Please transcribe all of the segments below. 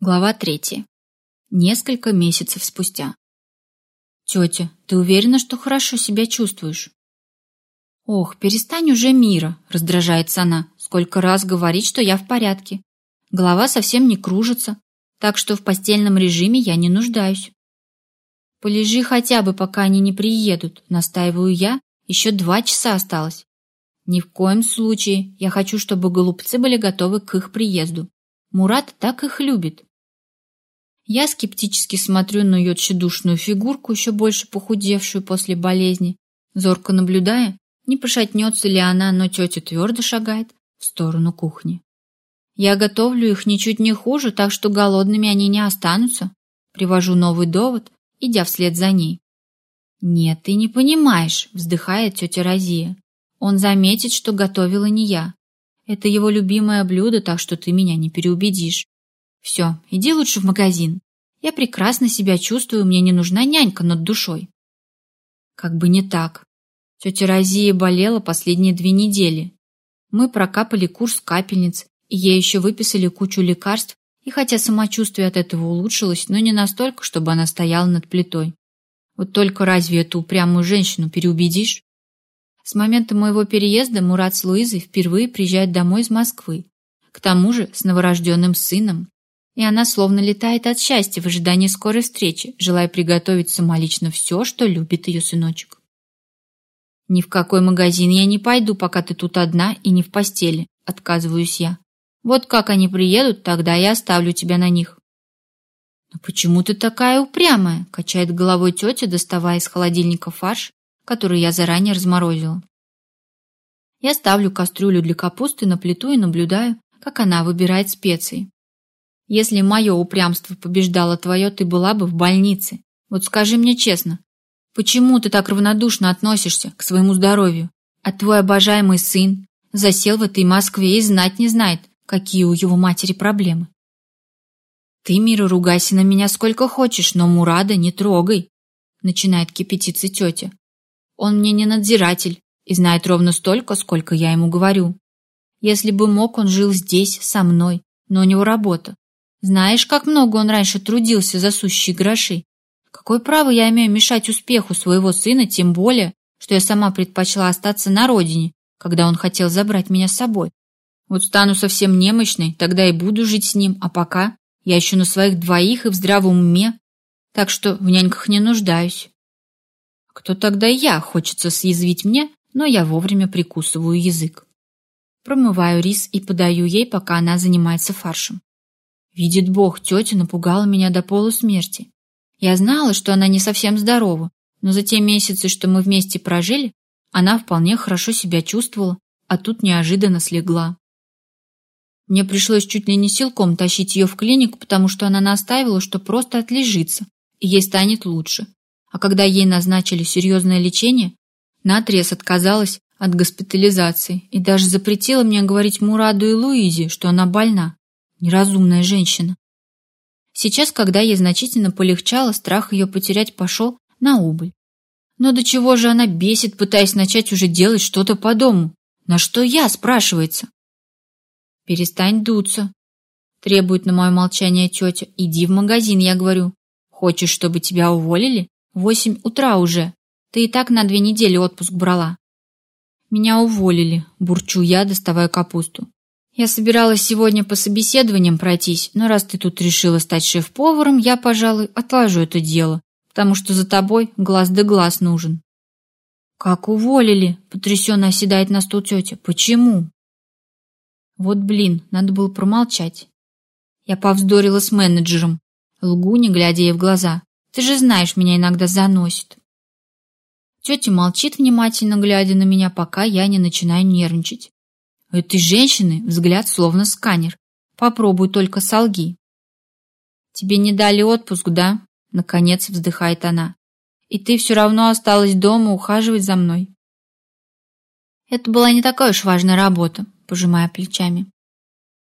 Глава третья. Несколько месяцев спустя. «Тетя, ты уверена, что хорошо себя чувствуешь?» «Ох, перестань уже, Мира!» — раздражается она. «Сколько раз говорить, что я в порядке. Голова совсем не кружится, так что в постельном режиме я не нуждаюсь». «Полежи хотя бы, пока они не приедут», — настаиваю я. Еще два часа осталось. «Ни в коем случае. Я хочу, чтобы голубцы были готовы к их приезду. Мурат так их любит. Я скептически смотрю на ее тщедушную фигурку, еще больше похудевшую после болезни, зорко наблюдая, не пошатнется ли она, но тетя твердо шагает в сторону кухни. Я готовлю их ничуть не хуже, так что голодными они не останутся. Привожу новый довод, идя вслед за ней. «Нет, ты не понимаешь», — вздыхает тетя Розия. «Он заметит, что готовила не я. Это его любимое блюдо, так что ты меня не переубедишь. Все, иди лучше в магазин. Я прекрасно себя чувствую, мне не нужна нянька над душой. Как бы не так. Тетя Розия болела последние две недели. Мы прокапали курс капельниц, и ей еще выписали кучу лекарств, и хотя самочувствие от этого улучшилось, но не настолько, чтобы она стояла над плитой. Вот только разве эту упрямую женщину переубедишь? С момента моего переезда Мурат с Луизой впервые приезжают домой из Москвы. К тому же с новорожденным сыном, и она словно летает от счастья в ожидании скорой встречи, желая приготовить самолично все, что любит ее сыночек. «Ни в какой магазин я не пойду, пока ты тут одна и не в постели», — отказываюсь я. «Вот как они приедут, тогда я оставлю тебя на них». «Но почему ты такая упрямая?» — качает головой тетя, доставая из холодильника фарш, который я заранее разморозила. Я ставлю кастрюлю для капусты на плиту и наблюдаю, как она выбирает специи. Если мое упрямство побеждало твое, ты была бы в больнице. Вот скажи мне честно, почему ты так равнодушно относишься к своему здоровью? А твой обожаемый сын засел в этой Москве и знать не знает, какие у его матери проблемы. Ты, Мира, ругайся на меня сколько хочешь, но Мурада не трогай, начинает кипятиться тетя. Он мне не надзиратель и знает ровно столько, сколько я ему говорю. Если бы мог, он жил здесь, со мной, но у него работа. Знаешь, как много он раньше трудился за сущие гроши? Какое право я имею мешать успеху своего сына, тем более, что я сама предпочла остаться на родине, когда он хотел забрать меня с собой? Вот стану совсем немощной, тогда и буду жить с ним, а пока я еще на своих двоих и в здравом уме, так что в няньках не нуждаюсь. Кто тогда я, хочется съязвить мне, но я вовремя прикусываю язык. Промываю рис и подаю ей, пока она занимается фаршем. Видит Бог, тетя напугала меня до полусмерти. Я знала, что она не совсем здорова, но за те месяцы, что мы вместе прожили, она вполне хорошо себя чувствовала, а тут неожиданно слегла. Мне пришлось чуть ли не силком тащить ее в клинику, потому что она настаивала, что просто отлежится, и ей станет лучше. А когда ей назначили серьезное лечение, наотрез отказалась от госпитализации и даже запретила мне говорить Мураду и Луизе, что она больна. Неразумная женщина. Сейчас, когда ей значительно полегчало, страх ее потерять пошел на убыль. Но до чего же она бесит, пытаясь начать уже делать что-то по дому? На что я, спрашивается? Перестань дуться, требует на мое молчание тетя. Иди в магазин, я говорю. Хочешь, чтобы тебя уволили? Восемь утра уже. Ты и так на две недели отпуск брала. Меня уволили, бурчу я, доставая капусту. Я собиралась сегодня по собеседованиям пройтись, но раз ты тут решила стать шеф-поваром, я, пожалуй, отложу это дело, потому что за тобой глаз да глаз нужен. Как уволили? Потрясенно оседает на стул тетя. Почему? Вот блин, надо было промолчать. Я повздорила с менеджером. Лгу, не глядя ей в глаза. Ты же знаешь, меня иногда заносит. Тетя молчит, внимательно глядя на меня, пока я не начинаю нервничать. У этой женщины взгляд словно сканер. Попробуй только солги. Тебе не дали отпуск, да? Наконец вздыхает она. И ты все равно осталась дома ухаживать за мной. Это была не такая уж важная работа, пожимая плечами.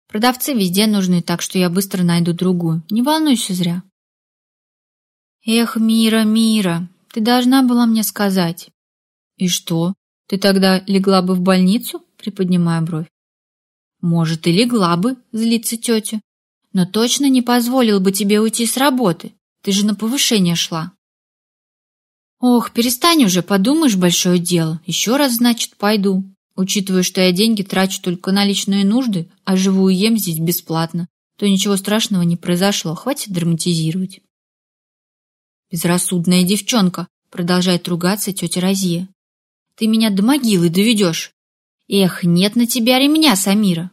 Продавцы везде нужны, так что я быстро найду другую. Не волнуйся зря. Эх, Мира, Мира, ты должна была мне сказать. И что? Ты тогда легла бы в больницу? Приподнимая бровь. Может, и легла бы, злится тетя. но точно не позволил бы тебе уйти с работы. Ты же на повышение шла. Ох, перестань уже, подумаешь, большое дело. Еще раз, значит, пойду. Учитывая, что я деньги трачу только на личные нужды, а живу и ем здесь бесплатно, то ничего страшного не произошло. Хватит драматизировать. Безрассудная девчонка, продолжает ругаться тетя Розия. Ты меня до могилы доведешь. Эх, нет на тебя ремня, Самира.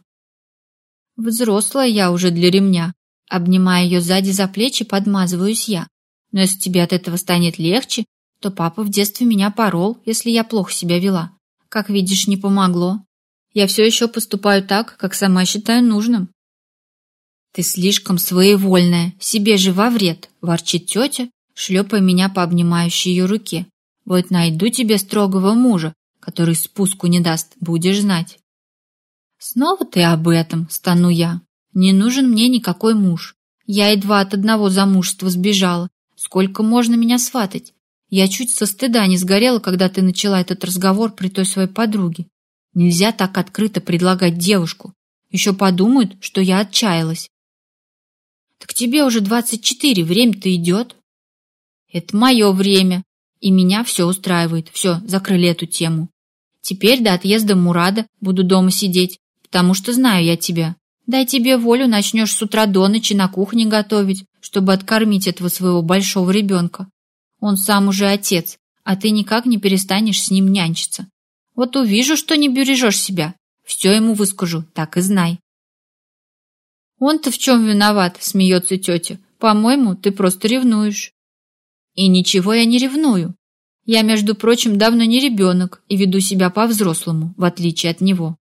Взрослая я уже для ремня. Обнимая ее сзади за плечи, подмазываюсь я. Но если тебе от этого станет легче, то папа в детстве меня порол, если я плохо себя вела. Как видишь, не помогло. Я все еще поступаю так, как сама считаю нужным. Ты слишком своевольная, себе же во вред, ворчит тетя, шлепая меня по обнимающей ее руке. Вот найду тебе строгого мужа, который спуску не даст, будешь знать. Снова ты об этом, стану я. Не нужен мне никакой муж. Я едва от одного замужества сбежала. Сколько можно меня сватать? Я чуть со стыда не сгорела, когда ты начала этот разговор при той своей подруге. Нельзя так открыто предлагать девушку. Еще подумают, что я отчаялась. Так тебе уже двадцать четыре, время-то идет. Это мое время, и меня все устраивает. Все, закрыли эту тему. Теперь до отъезда Мурада буду дома сидеть, потому что знаю я тебя. Дай тебе волю, начнешь с утра до ночи на кухне готовить, чтобы откормить этого своего большого ребенка. Он сам уже отец, а ты никак не перестанешь с ним нянчиться. Вот увижу, что не бережешь себя, все ему выскажу, так и знай. Он-то в чем виноват, смеется тетя. По-моему, ты просто ревнуешь. И ничего я не ревную. Я, между прочим, давно не ребенок и веду себя по-взрослому, в отличие от него.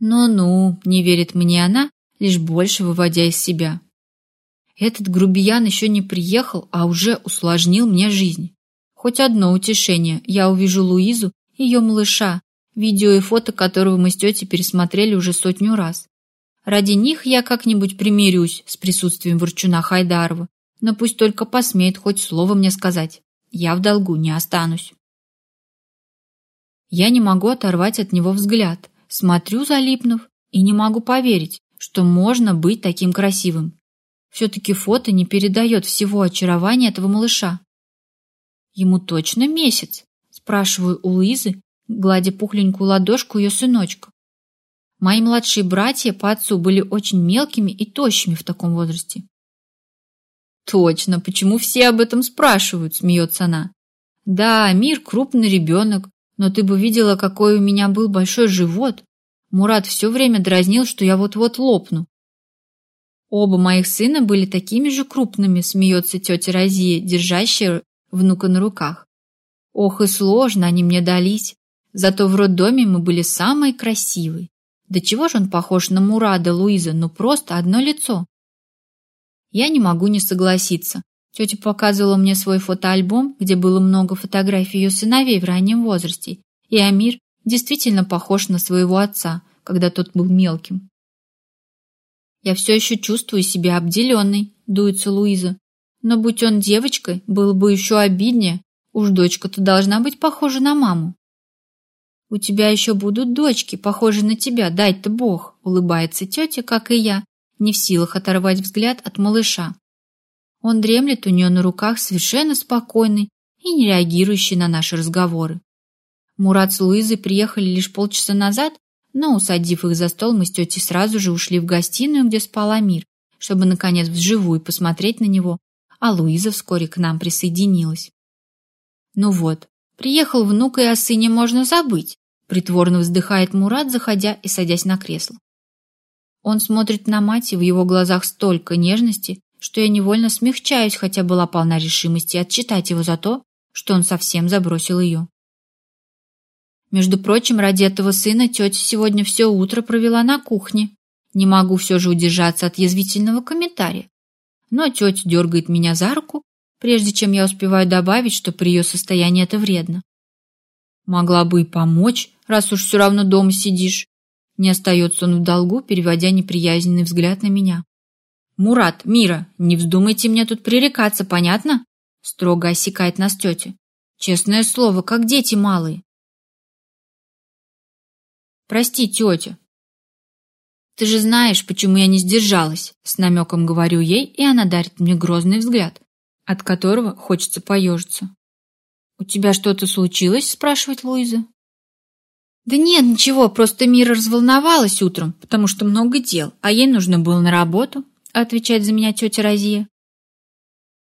Ну-ну, не верит мне она, лишь больше выводя из себя. Этот грубиян еще не приехал, а уже усложнил мне жизнь. Хоть одно утешение, я увижу Луизу, ее малыша, видео и фото которого мы с тетей пересмотрели уже сотню раз. Ради них я как-нибудь примирюсь с присутствием Ворчуна Хайдарова но пусть только посмеет хоть слово мне сказать. Я в долгу не останусь. Я не могу оторвать от него взгляд, смотрю, залипнув, и не могу поверить, что можно быть таким красивым. Все-таки фото не передает всего очарования этого малыша. Ему точно месяц, спрашиваю у Луизы, гладя пухленькую ладошку ее сыночка. Мои младшие братья по отцу были очень мелкими и тощими в таком возрасте. Точно, почему все об этом спрашивают, смеется она. Да, Мир крупный ребенок, но ты бы видела, какой у меня был большой живот. Мурат все время дразнил, что я вот-вот лопну. Оба моих сына были такими же крупными, смеется тетя Розия, держащая внука на руках. Ох, и сложно они мне дались. Зато в роддоме мы были самые красивые. Да чего же он похож на Мурада, Луиза, ну просто одно лицо. Я не могу не согласиться. Тетя показывала мне свой фотоальбом, где было много фотографий ее сыновей в раннем возрасте, и Амир действительно похож на своего отца, когда тот был мелким. Я все еще чувствую себя обделенной, дуется Луиза. Но будь он девочкой, было бы еще обиднее. Уж дочка-то должна быть похожа на маму. У тебя еще будут дочки, похожие на тебя, дай-то Бог, улыбается тетя, как и я, не в силах оторвать взгляд от малыша. Он дремлет у нее на руках совершенно спокойный и не реагирующий на наши разговоры. Мурат с Луизой приехали лишь полчаса назад, но, усадив их за стол, мы с тетей сразу же ушли в гостиную, где спал Амир, чтобы, наконец, вживую посмотреть на него, а Луиза вскоре к нам присоединилась. «Ну вот, приехал внук, и о сыне можно забыть», притворно вздыхает Мурат, заходя и садясь на кресло. Он смотрит на мать, и в его глазах столько нежности, что я невольно смягчаюсь, хотя была полна решимости отчитать его за то, что он совсем забросил ее. Между прочим, ради этого сына тетя сегодня все утро провела на кухне. Не могу все же удержаться от язвительного комментария. Но тетя дергает меня за руку, прежде чем я успеваю добавить, что при ее состоянии это вредно. Могла бы и помочь, раз уж все равно дома сидишь. Не остается он в долгу, переводя неприязненный взгляд на меня. «Мурат, Мира, не вздумайте мне тут пререкаться, понятно?» Строго осекает нас тетя. «Честное слово, как дети малые». «Прости, тетя». Ты же знаешь, почему я не сдержалась, с намеком говорю ей, и она дарит мне грозный взгляд, от которого хочется поежиться. «У тебя что-то случилось?» – спрашивает Луиза. «Да нет, ничего, просто Мира разволновалась утром, потому что много дел, а ей нужно было на работу», – отвечает за меня тетя Розия.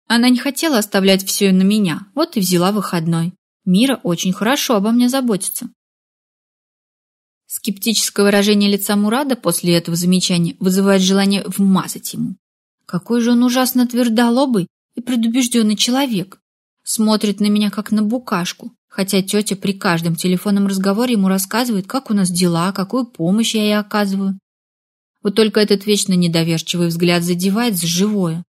Она не хотела оставлять все на меня, вот и взяла выходной. Мира очень хорошо обо мне заботится. Скептическое выражение лица Мурада после этого замечания вызывает желание вмазать ему. Какой же он ужасно твердолобый и предубежденный человек. Смотрит на меня, как на букашку, хотя тетя при каждом телефонном разговоре ему рассказывает, как у нас дела, какую помощь я ей оказываю. Вот только этот вечно недоверчивый взгляд задевает за живое,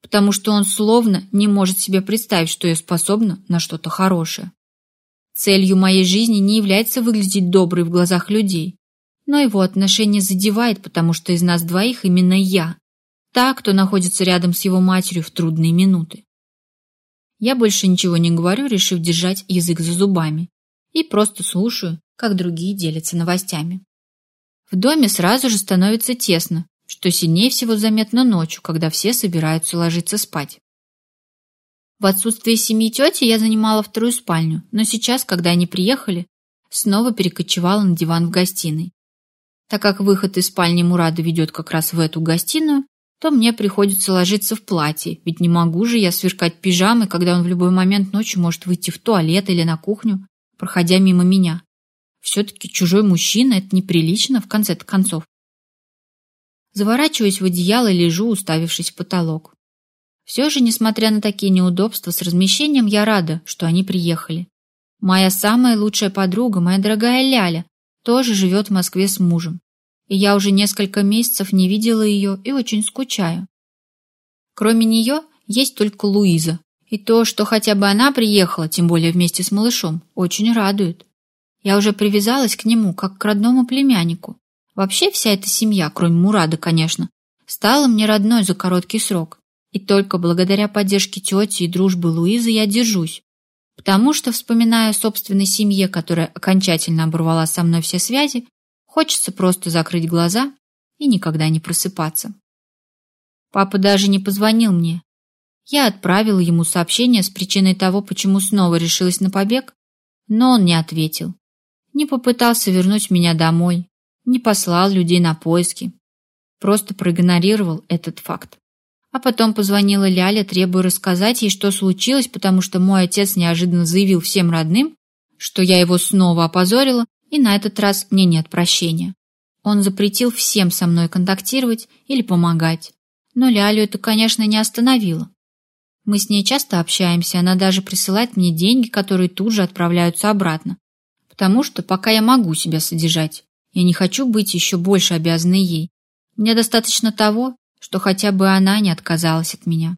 потому что он словно не может себе представить, что я способна на что-то хорошее. Целью моей жизни не является выглядеть доброй в глазах людей, но его отношение задевает, потому что из нас двоих именно я, та, кто находится рядом с его матерью в трудные минуты. Я больше ничего не говорю, решив держать язык за зубами, и просто слушаю, как другие делятся новостями. В доме сразу же становится тесно, что сильнее всего заметно ночью, когда все собираются ложиться спать. В отсутствие семьи тети я занимала вторую спальню, но сейчас, когда они приехали, снова перекочевала на диван в гостиной. Так как выход из спальни Мурада ведет как раз в эту гостиную, то мне приходится ложиться в платье, ведь не могу же я сверкать пижамой, когда он в любой момент ночью может выйти в туалет или на кухню, проходя мимо меня. Все-таки чужой мужчина – это неприлично в конце-то концов. Заворачиваюсь в одеяло и лежу, уставившись в потолок. Все же, несмотря на такие неудобства с размещением, я рада, что они приехали. Моя самая лучшая подруга, моя дорогая Ляля, тоже живет в Москве с мужем. Я уже несколько месяцев не видела ее и очень скучаю. Кроме нее есть только Луиза. И то, что хотя бы она приехала, тем более вместе с малышом, очень радует. Я уже привязалась к нему, как к родному племяннику. Вообще вся эта семья, кроме Мурада, конечно, стала мне родной за короткий срок. И только благодаря поддержке тети и дружбы Луизы я держусь. Потому что, вспоминая о собственной семье, которая окончательно оборвала со мной все связи, хочется просто закрыть глаза и никогда не просыпаться. Папа даже не позвонил мне. Я отправила ему сообщение с причиной того, почему снова решилась на побег, но он не ответил. Не попытался вернуть меня домой, не послал людей на поиски. Просто проигнорировал этот факт. А потом позвонила Ляля, требуя рассказать ей, что случилось, потому что мой отец неожиданно заявил всем родным, что я его снова опозорила, и на этот раз мне нет прощения. Он запретил всем со мной контактировать или помогать. Но Лялю это, конечно, не остановило. Мы с ней часто общаемся, она даже присылает мне деньги, которые тут же отправляются обратно. Потому что пока я могу себя содержать, я не хочу быть еще больше обязанной ей. Мне достаточно того, что хотя бы она не отказалась от меня.